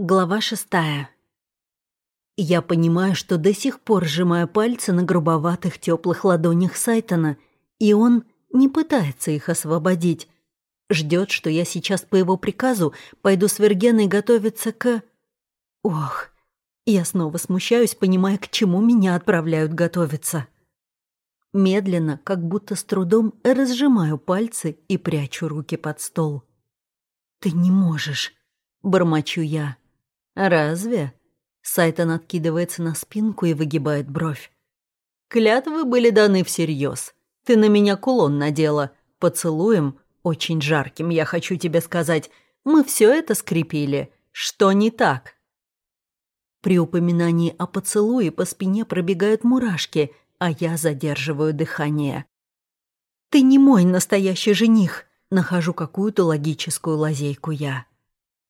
Глава шестая. Я понимаю, что до сих пор сжимаю пальцы на грубоватых теплых ладонях Сайтона, и он не пытается их освободить. Ждет, что я сейчас по его приказу пойду с Вергеной готовиться к... Ох, я снова смущаюсь, понимая, к чему меня отправляют готовиться. Медленно, как будто с трудом, разжимаю пальцы и прячу руки под стол. «Ты не можешь», — бормочу я. «Разве?» Сайтон откидывается на спинку и выгибает бровь. «Клятвы были даны всерьез. Ты на меня кулон надела. Поцелуем, очень жарким, я хочу тебе сказать. Мы все это скрепили. Что не так?» При упоминании о поцелуе по спине пробегают мурашки, а я задерживаю дыхание. «Ты не мой настоящий жених», — нахожу какую-то логическую лазейку я.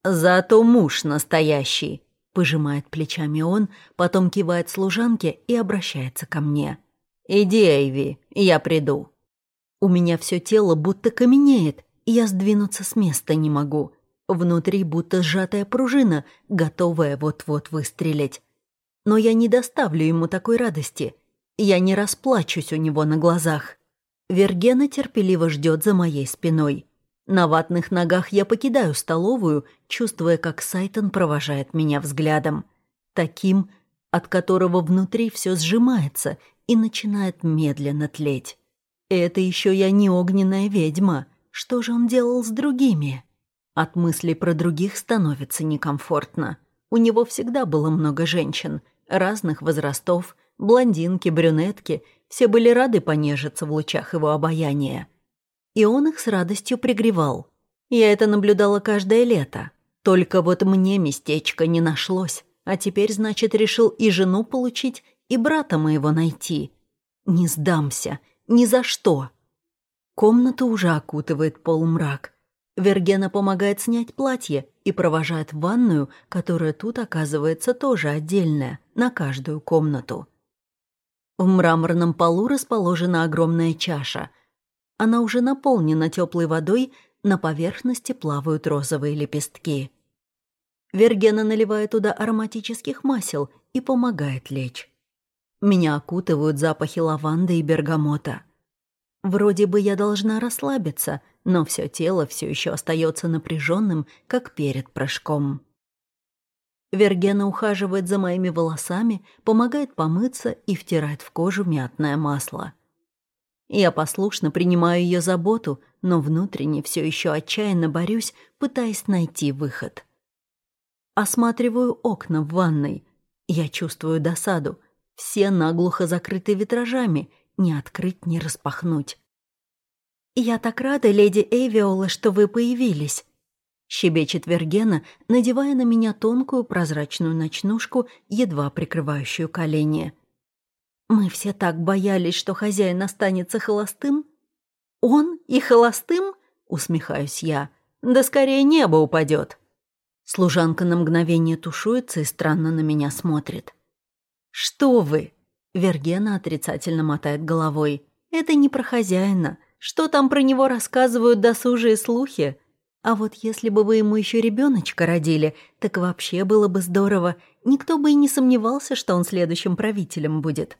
«Зато муж настоящий», — пожимает плечами он, потом кивает служанке и обращается ко мне. «Иди, Эйви, я приду». У меня все тело будто каменеет, и я сдвинуться с места не могу. Внутри будто сжатая пружина, готовая вот-вот выстрелить. Но я не доставлю ему такой радости. Я не расплачусь у него на глазах. Вергена терпеливо ждет за моей спиной. На ватных ногах я покидаю столовую, чувствуя, как Сайтон провожает меня взглядом. Таким, от которого внутри все сжимается и начинает медленно тлеть. Это еще я не огненная ведьма. Что же он делал с другими? От мыслей про других становится некомфортно. У него всегда было много женщин, разных возрастов, блондинки, брюнетки. Все были рады понежиться в лучах его обаяния и он их с радостью пригревал. Я это наблюдала каждое лето. Только вот мне местечко не нашлось, а теперь, значит, решил и жену получить, и брата моего найти. Не сдамся, ни за что. Комнату уже окутывает полумрак. Вергена помогает снять платье и провожает в ванную, которая тут оказывается тоже отдельная, на каждую комнату. В мраморном полу расположена огромная чаша, она уже наполнена теплой водой, на поверхности плавают розовые лепестки. Вергена наливает туда ароматических масел и помогает лечь. Меня окутывают запахи лаванды и бергамота. Вроде бы я должна расслабиться, но все тело все еще остается напряженным, как перед прыжком. Вергена ухаживает за моими волосами, помогает помыться и втирает в кожу мятное масло. Я послушно принимаю ее заботу, но внутренне все еще отчаянно борюсь, пытаясь найти выход. Осматриваю окна в ванной. Я чувствую досаду. Все наглухо закрыты витражами, ни открыть, ни распахнуть. «Я так рада, леди Эвиола, что вы появились», — щебечет Вергена, надевая на меня тонкую прозрачную ночнушку, едва прикрывающую колени. Мы все так боялись, что хозяин останется холостым. Он и холостым? Усмехаюсь я. Да скорее небо упадет. Служанка на мгновение тушуется и странно на меня смотрит. «Что вы?» Вергена отрицательно мотает головой. «Это не про хозяина. Что там про него рассказывают досужие слухи? А вот если бы вы ему еще ребеночка родили, так вообще было бы здорово. Никто бы и не сомневался, что он следующим правителем будет.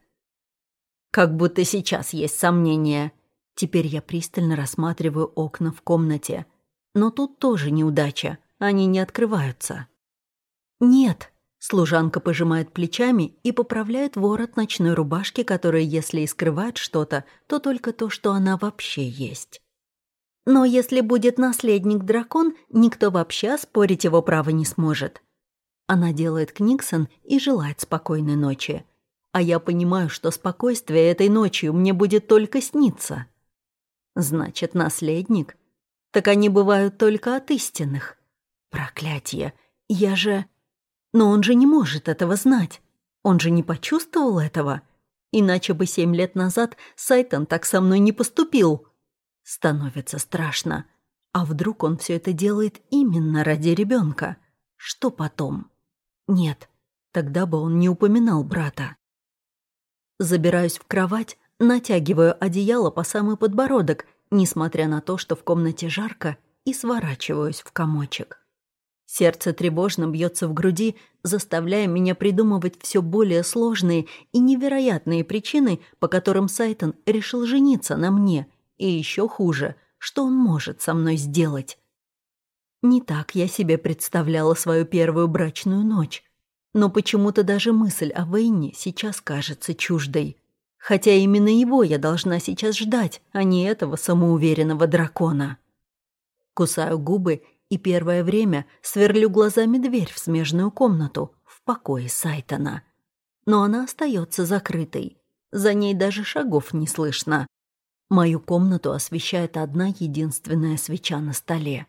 Как будто сейчас есть сомнения. Теперь я пристально рассматриваю окна в комнате. Но тут тоже неудача. Они не открываются. «Нет», — служанка пожимает плечами и поправляет ворот ночной рубашки, которая, если и скрывает что-то, то только то, что она вообще есть. «Но если будет наследник-дракон, никто вообще оспорить его право не сможет». Она делает Книксон и желает спокойной ночи а я понимаю, что спокойствие этой ночью мне будет только сниться. Значит, наследник? Так они бывают только от истинных. Проклятие, я же... Но он же не может этого знать. Он же не почувствовал этого. Иначе бы семь лет назад Сайтон так со мной не поступил. Становится страшно. А вдруг он все это делает именно ради ребенка? Что потом? Нет, тогда бы он не упоминал брата. Забираюсь в кровать, натягиваю одеяло по самый подбородок, несмотря на то, что в комнате жарко, и сворачиваюсь в комочек. Сердце тревожно бьется в груди, заставляя меня придумывать все более сложные и невероятные причины, по которым Сайтон решил жениться на мне, и еще хуже, что он может со мной сделать. Не так я себе представляла свою первую брачную ночь, но почему-то даже мысль о Вейне сейчас кажется чуждой. Хотя именно его я должна сейчас ждать, а не этого самоуверенного дракона. Кусаю губы и первое время сверлю глазами дверь в смежную комнату в покое Сайтона. Но она остается закрытой. За ней даже шагов не слышно. Мою комнату освещает одна единственная свеча на столе.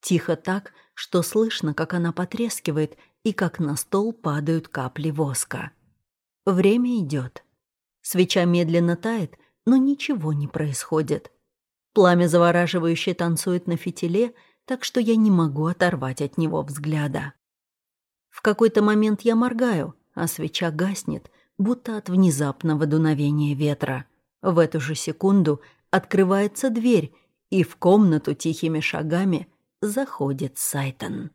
Тихо так, что слышно, как она потрескивает и как на стол падают капли воска. Время идет. Свеча медленно тает, но ничего не происходит. Пламя завораживающе танцует на фитиле — так что я не могу оторвать от него взгляда. В какой-то момент я моргаю, а свеча гаснет, будто от внезапного дуновения ветра. В эту же секунду открывается дверь, и в комнату тихими шагами заходит Сайтон.